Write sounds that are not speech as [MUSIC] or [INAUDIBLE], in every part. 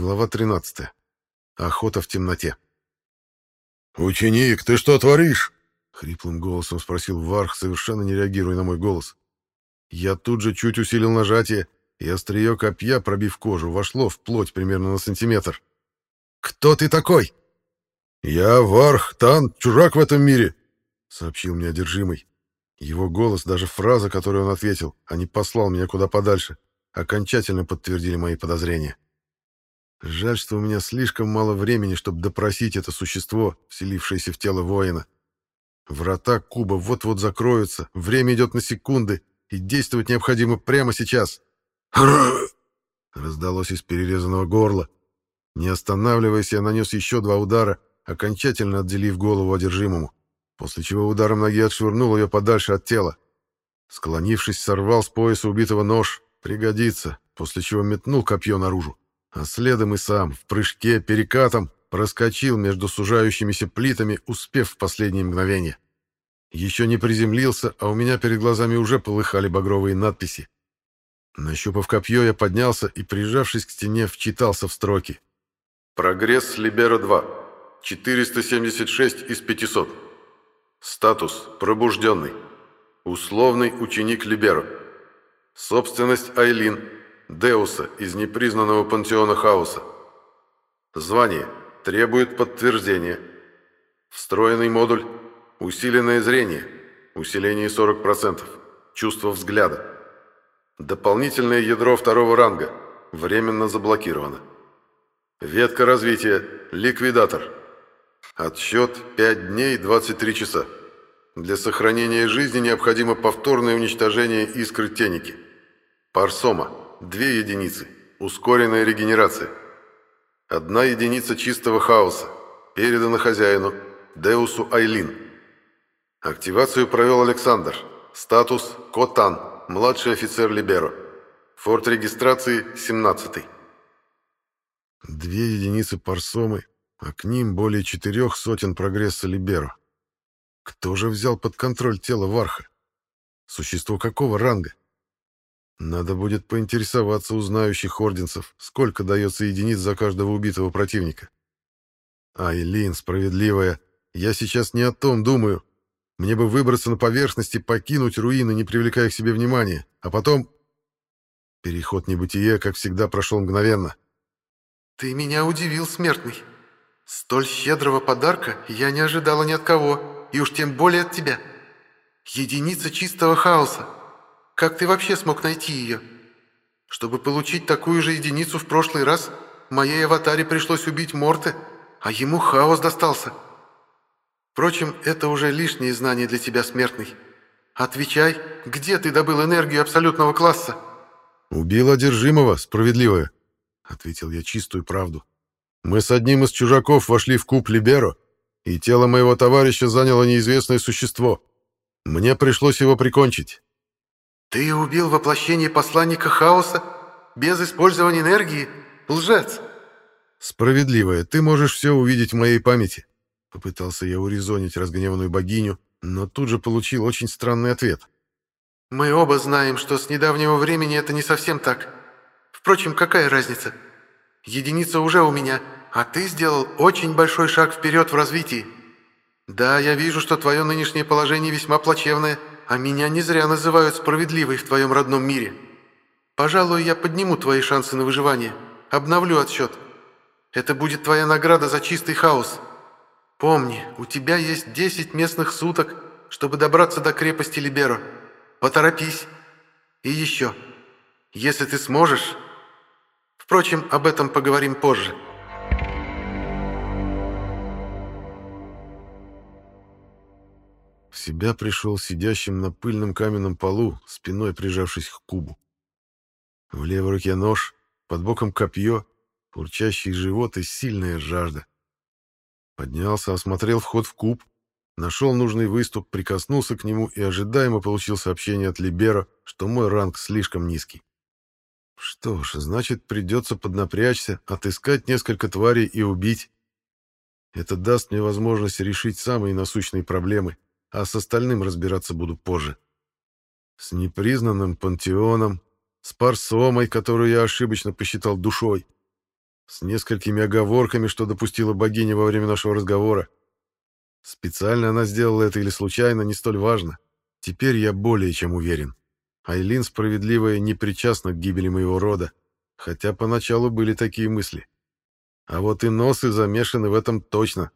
Глава 13. Охота в темноте. «Ученик, ты что творишь?» — хриплым голосом спросил Варх, совершенно не реагируя на мой голос. Я тут же чуть усилил нажатие, и острие копья, пробив кожу, вошло в плоть примерно на сантиметр. «Кто ты такой?» «Я Варх Тан, чужак в этом мире», — сообщил мне одержимый. Его голос, даже фраза, которую он ответил, а не послал меня куда подальше, окончательно подтвердили мои подозрения. Жаль, что у меня слишком мало времени, чтобы допросить это существо, вселившееся в тело воина. Врата куба вот-вот закроются, время идет на секунды, и действовать необходимо прямо сейчас. [CLEARS THROAT] Раздалось из перерезанного горла. Не останавливаясь, я нанес еще два удара, окончательно отделив голову одержимому, после чего ударом ноги отшвырнул ее подальше от тела. Склонившись, сорвал с пояса убитого нож, пригодится, после чего метнул копье наружу а следом и сам, в прыжке, перекатом, проскочил между сужающимися плитами, успев в последние мгновения. Еще не приземлился, а у меня перед глазами уже полыхали багровые надписи. Нащупав копье, я поднялся и, прижавшись к стене, вчитался в строки. «Прогресс Либера-2. 476 из 500. Статус «Пробужденный». Условный ученик Либера. Собственность Айлин. Деуса из непризнанного пантеона хаоса. Звание. Требует подтверждения. Встроенный модуль. Усиленное зрение. Усиление 40%. Чувство взгляда. Дополнительное ядро второго ранга. Временно заблокировано. Ветка развития. Ликвидатор. Отсчет 5 дней 23 часа. Для сохранения жизни необходимо повторное уничтожение искры теники. Парсома. Две единицы. Ускоренная регенерация. Одна единица чистого хаоса. Передана хозяину. Деусу Айлин. Активацию провел Александр. Статус Котан. Младший офицер Либеро. Форт регистрации 17. Две единицы парсомы, а к ним более четырех сотен прогресса Либеро. Кто же взял под контроль тело Варха? Существо какого ранга? Надо будет поинтересоваться у знающих орденцев, сколько дается единиц за каждого убитого противника. Айлин, справедливая, я сейчас не о том думаю. Мне бы выбраться на поверхность и покинуть руины, не привлекая к себе внимания, а потом... Переход небытия, как всегда, прошел мгновенно. «Ты меня удивил, смертный. Столь щедрого подарка я не ожидала ни от кого, и уж тем более от тебя. Единица чистого хаоса. Как ты вообще смог найти ее? Чтобы получить такую же единицу в прошлый раз, моей аватаре пришлось убить Морте, а ему хаос достался. Впрочем, это уже лишние знания для тебя, смертный. Отвечай, где ты добыл энергию абсолютного класса?» «Убил одержимого, справедливое», — ответил я чистую правду. «Мы с одним из чужаков вошли в куб Либеро, и тело моего товарища заняло неизвестное существо. Мне пришлось его прикончить. «Ты убил воплощение посланника хаоса без использования энергии? Лжец!» «Справедливая, ты можешь все увидеть в моей памяти». Попытался я урезонить разгневанную богиню, но тут же получил очень странный ответ. «Мы оба знаем, что с недавнего времени это не совсем так. Впрочем, какая разница? Единица уже у меня, а ты сделал очень большой шаг вперед в развитии. Да, я вижу, что твое нынешнее положение весьма плачевное, а меня не зря называют справедливой в твоем родном мире. Пожалуй, я подниму твои шансы на выживание, обновлю отсчет. Это будет твоя награда за чистый хаос. Помни, у тебя есть 10 местных суток, чтобы добраться до крепости Либеро. Поторопись. И еще, если ты сможешь... Впрочем, об этом поговорим позже». В себя пришел сидящим на пыльном каменном полу, спиной прижавшись к кубу. В левой руке нож, под боком копье, урчащий живот и сильная жажда. Поднялся, осмотрел вход в куб, нашел нужный выступ, прикоснулся к нему и ожидаемо получил сообщение от Либера, что мой ранг слишком низкий. Что ж, значит, придется поднапрячься, отыскать несколько тварей и убить. Это даст мне возможность решить самые насущные проблемы — а с остальным разбираться буду позже. С непризнанным пантеоном, с парсомой, которую я ошибочно посчитал душой, с несколькими оговорками, что допустила богиня во время нашего разговора. Специально она сделала это или случайно, не столь важно. Теперь я более чем уверен. Айлин справедливая не причастна к гибели моего рода, хотя поначалу были такие мысли. А вот и носы замешаны в этом точно.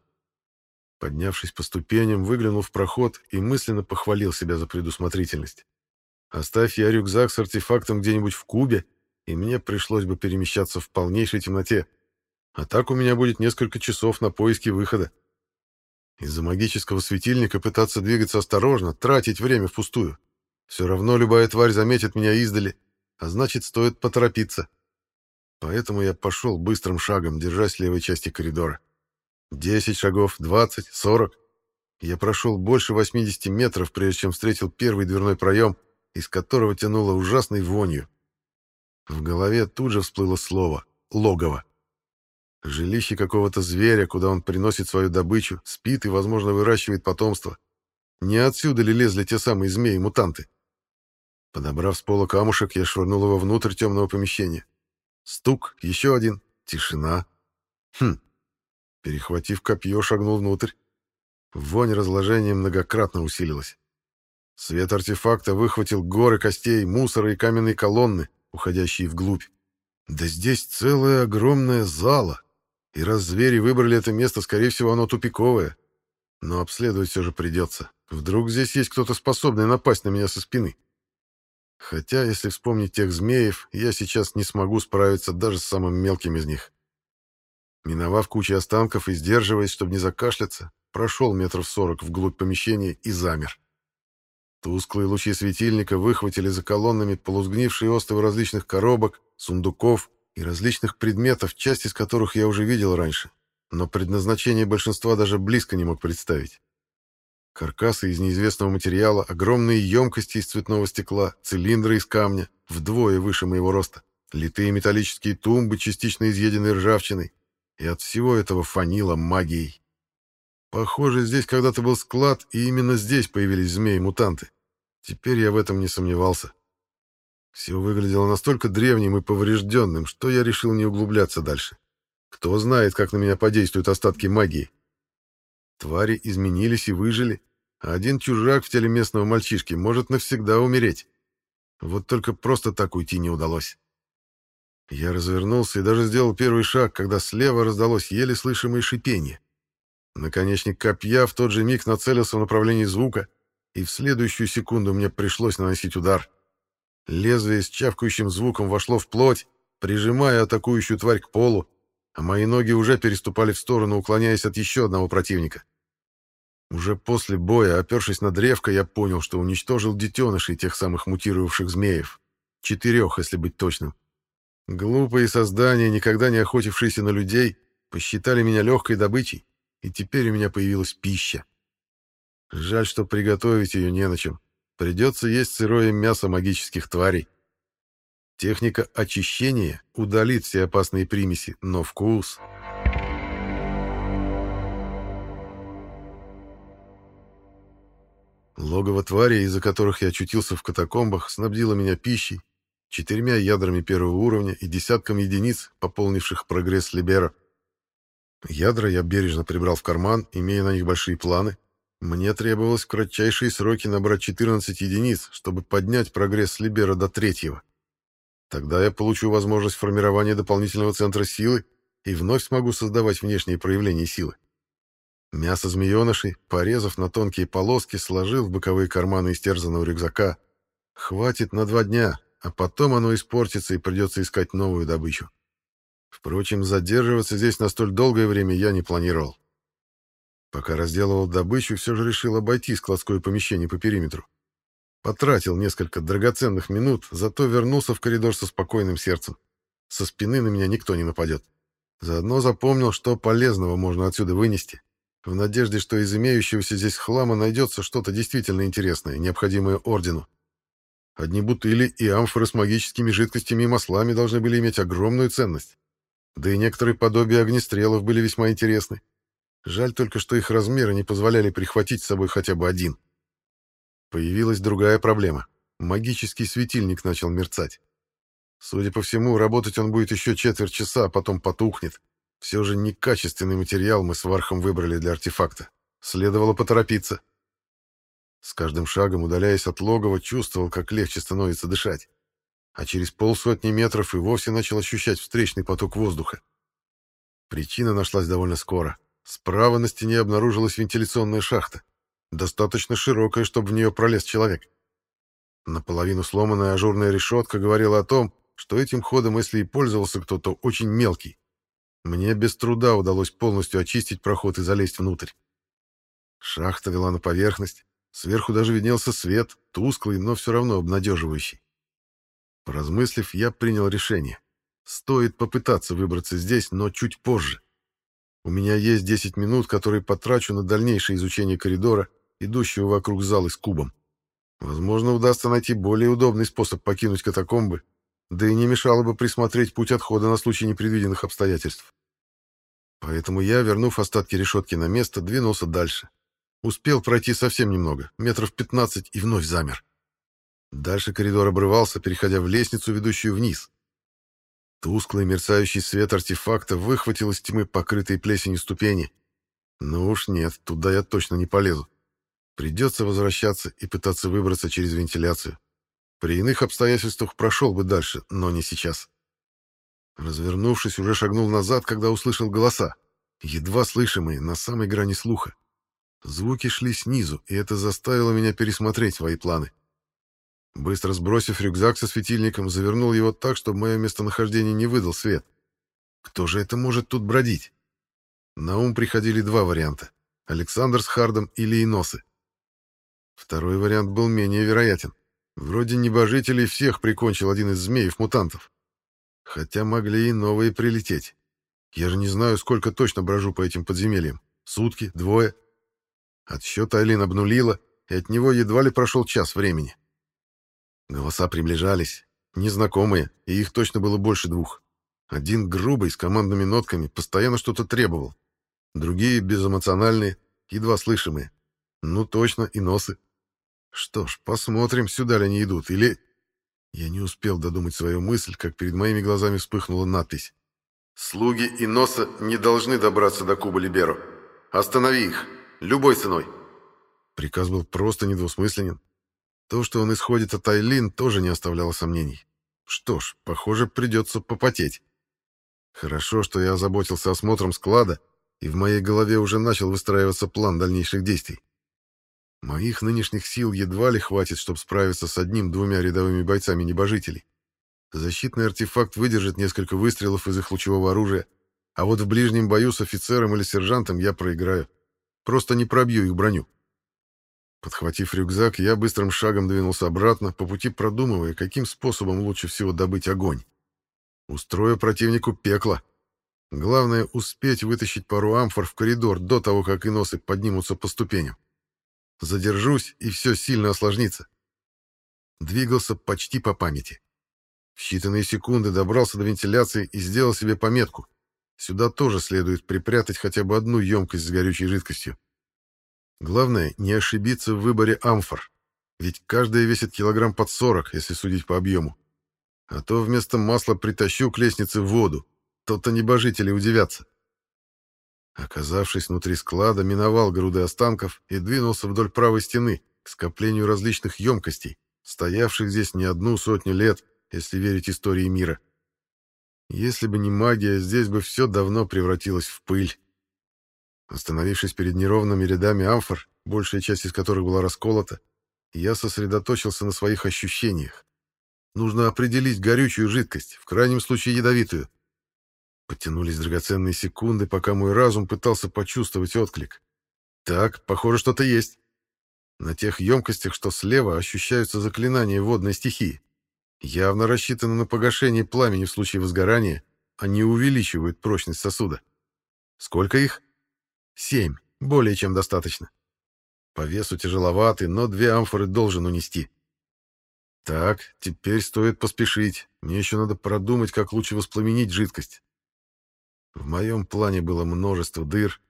Поднявшись по ступеням, выглянул в проход и мысленно похвалил себя за предусмотрительность. Оставь я рюкзак с артефактом где-нибудь в кубе, и мне пришлось бы перемещаться в полнейшей темноте. А так у меня будет несколько часов на поиски выхода. Из-за магического светильника пытаться двигаться осторожно, тратить время впустую. Все равно любая тварь заметит меня издали, а значит, стоит поторопиться. Поэтому я пошел быстрым шагом, держась левой части коридора. Десять шагов, двадцать, сорок. Я прошел больше 80 метров, прежде чем встретил первый дверной проем, из которого тянуло ужасной вонью. В голове тут же всплыло слово «логово». Жилище какого-то зверя, куда он приносит свою добычу, спит и, возможно, выращивает потомство. Не отсюда ли лезли те самые змеи-мутанты? Подобрав с пола камушек, я швырнул его внутрь темного помещения. Стук, еще один, тишина. Хм. Перехватив копье, шагнул внутрь. Вонь разложения многократно усилилась. Свет артефакта выхватил горы костей, мусора и каменные колонны, уходящие вглубь. Да здесь целая огромная зала. И раз звери выбрали это место, скорее всего, оно тупиковое. Но обследовать все же придется. Вдруг здесь есть кто-то способный напасть на меня со спины. Хотя, если вспомнить тех змеев, я сейчас не смогу справиться даже с самым мелким из них. Миновав кучу останков и сдерживаясь, чтобы не закашляться, прошел метров сорок вглубь помещения и замер. Тусклые лучи светильника выхватили за колоннами полузгнившие остовы различных коробок, сундуков и различных предметов, часть из которых я уже видел раньше, но предназначение большинства даже близко не мог представить. Каркасы из неизвестного материала, огромные емкости из цветного стекла, цилиндры из камня, вдвое выше моего роста, литые металлические тумбы, частично изъеденные ржавчиной, и от всего этого фанило магией. Похоже, здесь когда-то был склад, и именно здесь появились змеи-мутанты. Теперь я в этом не сомневался. Все выглядело настолько древним и поврежденным, что я решил не углубляться дальше. Кто знает, как на меня подействуют остатки магии. Твари изменились и выжили, а один чужак в теле местного мальчишки может навсегда умереть. Вот только просто так уйти не удалось. Я развернулся и даже сделал первый шаг, когда слева раздалось еле слышимое шипение. Наконечник копья в тот же миг нацелился в направлении звука, и в следующую секунду мне пришлось наносить удар. Лезвие с чавкающим звуком вошло в плоть, прижимая атакующую тварь к полу, а мои ноги уже переступали в сторону, уклоняясь от еще одного противника. Уже после боя, опершись на древко, я понял, что уничтожил детенышей тех самых мутировавших змеев. Четырех, если быть точным. Глупые создания, никогда не охотившиеся на людей, посчитали меня легкой добычей, и теперь у меня появилась пища. Жаль, что приготовить ее не на чем. Придется есть сырое мясо магических тварей. Техника очищения удалит все опасные примеси, но вкус... Логово тварей, из-за которых я очутился в катакомбах, снабдило меня пищей, четырьмя ядрами первого уровня и десятком единиц, пополнивших прогресс Либера. Ядра я бережно прибрал в карман, имея на них большие планы. Мне требовалось в кратчайшие сроки набрать 14 единиц, чтобы поднять прогресс Либера до третьего. Тогда я получу возможность формирования дополнительного центра силы и вновь смогу создавать внешние проявления силы. Мясо змеенышей, порезав на тонкие полоски, сложил в боковые карманы истерзанного рюкзака. Хватит на два дня, а потом оно испортится и придется искать новую добычу. Впрочем, задерживаться здесь на столь долгое время я не планировал. Пока разделывал добычу, все же решил обойти складское помещение по периметру. Потратил несколько драгоценных минут, зато вернулся в коридор со спокойным сердцем. Со спины на меня никто не нападет. Заодно запомнил, что полезного можно отсюда вынести в надежде, что из имеющегося здесь хлама найдется что-то действительно интересное, необходимое ордену. Одни бутыли и амфоры с магическими жидкостями и маслами должны были иметь огромную ценность. Да и некоторые подобия огнестрелов были весьма интересны. Жаль только, что их размеры не позволяли прихватить с собой хотя бы один. Появилась другая проблема. Магический светильник начал мерцать. Судя по всему, работать он будет еще четверть часа, а потом потухнет. Все же некачественный материал мы с Вархом выбрали для артефакта. Следовало поторопиться. С каждым шагом, удаляясь от логова, чувствовал, как легче становится дышать. А через полсотни метров и вовсе начал ощущать встречный поток воздуха. Причина нашлась довольно скоро. Справа на стене обнаружилась вентиляционная шахта. Достаточно широкая, чтобы в нее пролез человек. Наполовину сломанная ажурная решетка говорила о том, что этим ходом, если и пользовался кто-то, очень мелкий. Мне без труда удалось полностью очистить проход и залезть внутрь. Шахта вела на поверхность. Сверху даже виднелся свет, тусклый, но все равно обнадеживающий. Поразмыслив, я принял решение. Стоит попытаться выбраться здесь, но чуть позже. У меня есть 10 минут, которые потрачу на дальнейшее изучение коридора, идущего вокруг зала с кубом. Возможно, удастся найти более удобный способ покинуть катакомбы, да и не мешало бы присмотреть путь отхода на случай непредвиденных обстоятельств. Поэтому я, вернув остатки решетки на место, двинулся дальше. Успел пройти совсем немного, метров 15, и вновь замер. Дальше коридор обрывался, переходя в лестницу, ведущую вниз. Тусклый мерцающий свет артефакта выхватил из тьмы покрытые плесенью ступени. Ну уж нет, туда я точно не полезу. Придется возвращаться и пытаться выбраться через вентиляцию. При иных обстоятельствах прошел бы дальше, но не сейчас. Развернувшись, уже шагнул назад, когда услышал голоса, едва слышимые, на самой грани слуха. Звуки шли снизу, и это заставило меня пересмотреть свои планы. Быстро сбросив рюкзак со светильником, завернул его так, чтобы мое местонахождение не выдал свет. Кто же это может тут бродить? На ум приходили два варианта — Александр с Хардом или Иносы. Второй вариант был менее вероятен. Вроде небожителей всех прикончил один из змеев-мутантов. Хотя могли и новые прилететь. Я же не знаю, сколько точно брожу по этим подземельям. Сутки? Двое? Отсчет Айлин обнулила, и от него едва ли прошел час времени. Голоса приближались, незнакомые, и их точно было больше двух. Один грубый, с командными нотками, постоянно что-то требовал. Другие безэмоциональные, едва слышимые. Ну точно, и носы. Что ж, посмотрим, сюда ли они идут, или... Я не успел додумать свою мысль, как перед моими глазами вспыхнула надпись. «Слуги и носа не должны добраться до Куба Либеро. Останови их, любой ценой». Приказ был просто недвусмысленен. То, что он исходит от Айлин, тоже не оставляло сомнений. Что ж, похоже, придется попотеть. Хорошо, что я озаботился осмотром склада, и в моей голове уже начал выстраиваться план дальнейших действий. Моих нынешних сил едва ли хватит, чтобы справиться с одним-двумя рядовыми бойцами небожителей. Защитный артефакт выдержит несколько выстрелов из их лучевого оружия, а вот в ближнем бою с офицером или сержантом я проиграю. Просто не пробью их броню. Подхватив рюкзак, я быстрым шагом двинулся обратно, по пути продумывая, каким способом лучше всего добыть огонь. Устрою противнику пекло. Главное — успеть вытащить пару амфор в коридор до того, как иносы поднимутся по ступеням. Задержусь, и все сильно осложнится. Двигался почти по памяти. В считанные секунды добрался до вентиляции и сделал себе пометку. Сюда тоже следует припрятать хотя бы одну емкость с горючей жидкостью. Главное, не ошибиться в выборе амфор, ведь каждая весит килограмм под 40, если судить по объему. А то вместо масла притащу к лестнице воду, то-то небожители удивятся. Оказавшись внутри склада, миновал груды останков и двинулся вдоль правой стены к скоплению различных емкостей, стоявших здесь не одну сотню лет, если верить истории мира. Если бы не магия, здесь бы все давно превратилось в пыль. Остановившись перед неровными рядами амфор, большая часть из которых была расколота, я сосредоточился на своих ощущениях. Нужно определить горючую жидкость, в крайнем случае ядовитую. Потянулись драгоценные секунды, пока мой разум пытался почувствовать отклик. Так, похоже, что-то есть. На тех емкостях, что слева, ощущаются заклинания водной стихии. Явно рассчитаны на погашение пламени в случае возгорания, а не увеличивают прочность сосуда. Сколько их? Семь. Более чем достаточно. По весу тяжеловаты, но две амфоры должен унести. Так, теперь стоит поспешить. Мне еще надо продумать, как лучше воспламенить жидкость. В моем плане было множество дыр,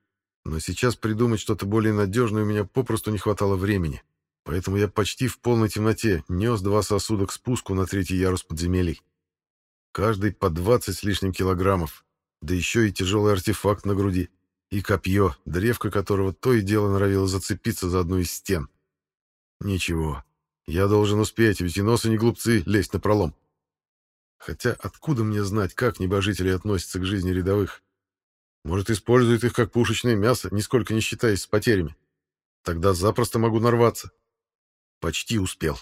но сейчас придумать что-то более надежное у меня попросту не хватало времени. Поэтому я почти в полной темноте нес два сосуда к спуску на третий ярус подземелий. Каждый по 20 с лишним килограммов, да еще и тяжелый артефакт на груди, и копье, древко которого то и дело норовило зацепиться за одну из стен. Ничего, я должен успеть, ведь и носы не глупцы лезть на пролом. Хотя откуда мне знать, как небожители относятся к жизни рядовых? Может, используют их как пушечное мясо, нисколько не считаясь с потерями. Тогда запросто могу нарваться. Почти успел.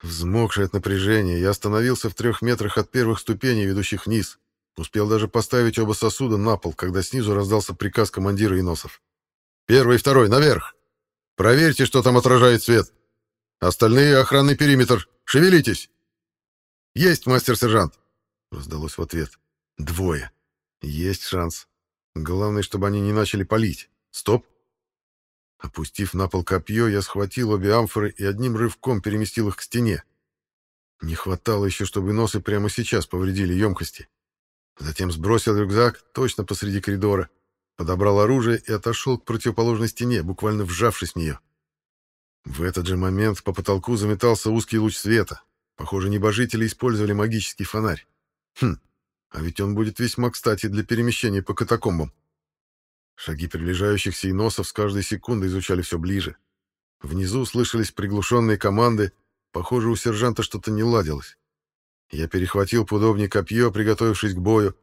Взмокший от напряжения, я остановился в трех метрах от первых ступеней, ведущих вниз. Успел даже поставить оба сосуда на пол, когда снизу раздался приказ командира Иносов. «Первый и второй, наверх! Проверьте, что там отражает свет. Остальные — охранный периметр. Шевелитесь!» «Есть, мастер-сержант!» — раздалось в ответ. «Двое. Есть шанс. Главное, чтобы они не начали палить. Стоп!» Опустив на пол копье, я схватил обе амфоры и одним рывком переместил их к стене. Не хватало еще, чтобы носы прямо сейчас повредили емкости. Затем сбросил рюкзак точно посреди коридора, подобрал оружие и отошел к противоположной стене, буквально вжавшись в нее. В этот же момент по потолку заметался узкий луч света. Похоже, небожители использовали магический фонарь. Хм, а ведь он будет весьма кстати для перемещения по катакомбам. Шаги приближающихся иносов с каждой секундой изучали все ближе. Внизу слышались приглушенные команды. Похоже, у сержанта что-то не ладилось. Я перехватил поудобнее копье, приготовившись к бою.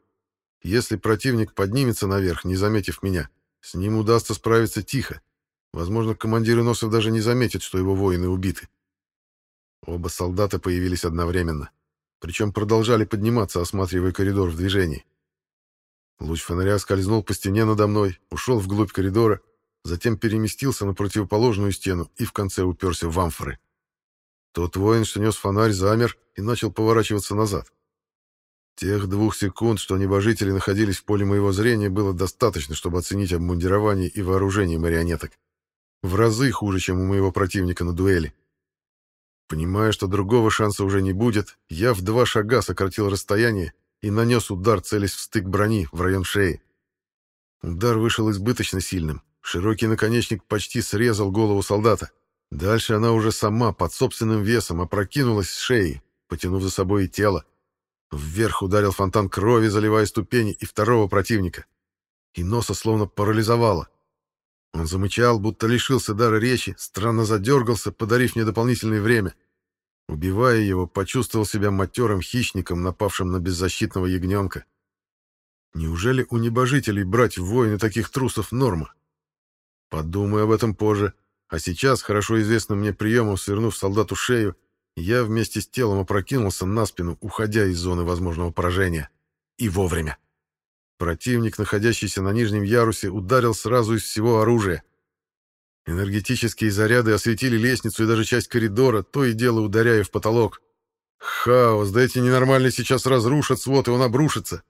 Если противник поднимется наверх, не заметив меня, с ним удастся справиться тихо. Возможно, командир иносов даже не заметит, что его воины убиты. Оба солдата появились одновременно. Причем продолжали подниматься, осматривая коридор в движении. Луч фонаря скользнул по стене надо мной, ушел вглубь коридора, затем переместился на противоположную стену и в конце уперся в амфоры. Тот воин, что нес фонарь, замер и начал поворачиваться назад. Тех двух секунд, что небожители находились в поле моего зрения, было достаточно, чтобы оценить обмундирование и вооружение марионеток. В разы хуже, чем у моего противника на дуэли. Понимая, что другого шанса уже не будет, я в два шага сократил расстояние и нанес удар, целясь в стык брони в район шеи. Удар вышел избыточно сильным. Широкий наконечник почти срезал голову солдата. Дальше она уже сама, под собственным весом, опрокинулась с шеи, потянув за собой и тело. Вверх ударил фонтан крови, заливая ступени и второго противника. И носа словно парализовало. Он замычал, будто лишился дара речи, странно задергался, подарив мне дополнительное время. Убивая его, почувствовал себя матерым хищником, напавшим на беззащитного ягненка. Неужели у небожителей брать в воины таких трусов норма? Подумай об этом позже. А сейчас, хорошо известным мне приемом, свернув солдату шею, я вместе с телом опрокинулся на спину, уходя из зоны возможного поражения. И вовремя. Противник, находящийся на нижнем ярусе, ударил сразу из всего оружия. Энергетические заряды осветили лестницу и даже часть коридора, то и дело ударяя в потолок. Хаос, да эти ненормальные сейчас разрушат свод, и он обрушится.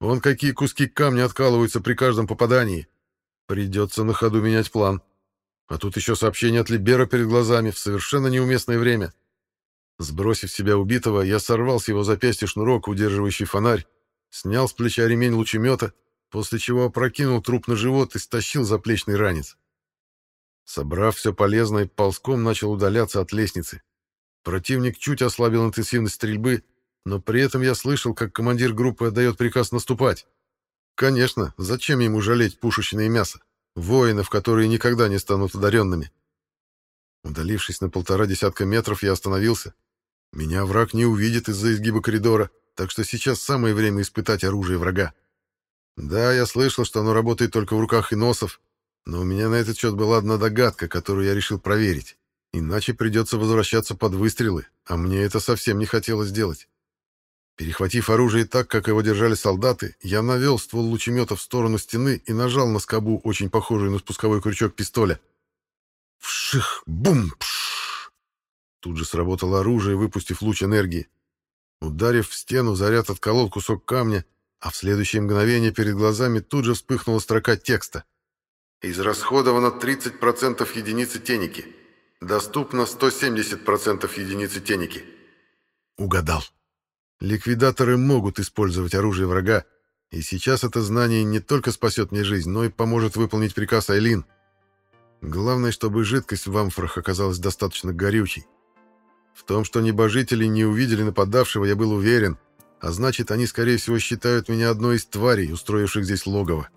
Вон какие куски камня откалываются при каждом попадании. Придется на ходу менять план. А тут еще сообщение от Либера перед глазами в совершенно неуместное время. Сбросив себя убитого, я сорвал с его запястья шнурок, удерживающий фонарь, снял с плеча ремень лучемета, после чего опрокинул труп на живот и стащил заплечный ранец. Собрав все полезное, ползком начал удаляться от лестницы. Противник чуть ослабил интенсивность стрельбы, но при этом я слышал, как командир группы отдает приказ наступать. Конечно, зачем ему жалеть пушечное мясо? Воинов, которые никогда не станут одаренными. Удалившись на полтора десятка метров, я остановился. Меня враг не увидит из-за изгиба коридора, так что сейчас самое время испытать оружие врага. Да, я слышал, что оно работает только в руках иносов, но у меня на этот счет была одна догадка, которую я решил проверить. Иначе придется возвращаться под выстрелы, а мне это совсем не хотелось делать. Перехватив оружие так, как его держали солдаты, я навел ствол лучемета в сторону стены и нажал на скобу, очень похожую на спусковой крючок пистоля. Вших! Бум! Пш! Тут же сработало оружие, выпустив луч энергии. Ударив в стену, заряд отколол кусок камня, а в следующее мгновение перед глазами тут же вспыхнула строка текста. «Израсходовано 30% единицы теники. Доступно 170% единицы теники». Угадал. Ликвидаторы могут использовать оружие врага, и сейчас это знание не только спасет мне жизнь, но и поможет выполнить приказ Айлин. Главное, чтобы жидкость в амфорах оказалась достаточно горючей. В том, что небожители не увидели нападавшего, я был уверен. а значит, они, скорее всего, считают меня одной из тварей, устроивших здесь логово.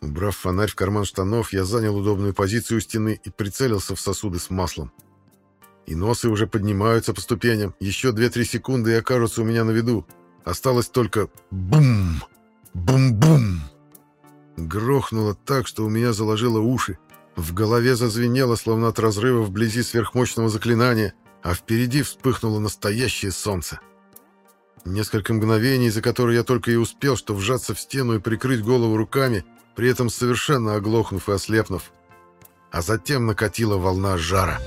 Убрав фонарь в карман штанов, я занял удобную позицию у стены и прицелился в сосуды с маслом. И носы уже поднимаются по ступеням. Еще 2-3 секунды и окажутся у меня на виду. Осталось только бум! Бум-бум! Грохнуло так, что у меня заложило уши. В голове зазвенело, словно от разрыва вблизи сверхмощного заклинания, а впереди вспыхнуло настоящее солнце. Несколько мгновений, за которые я только и успел, что вжаться в стену и прикрыть голову руками, при этом совершенно оглохнув и ослепнув. А затем накатила волна жара.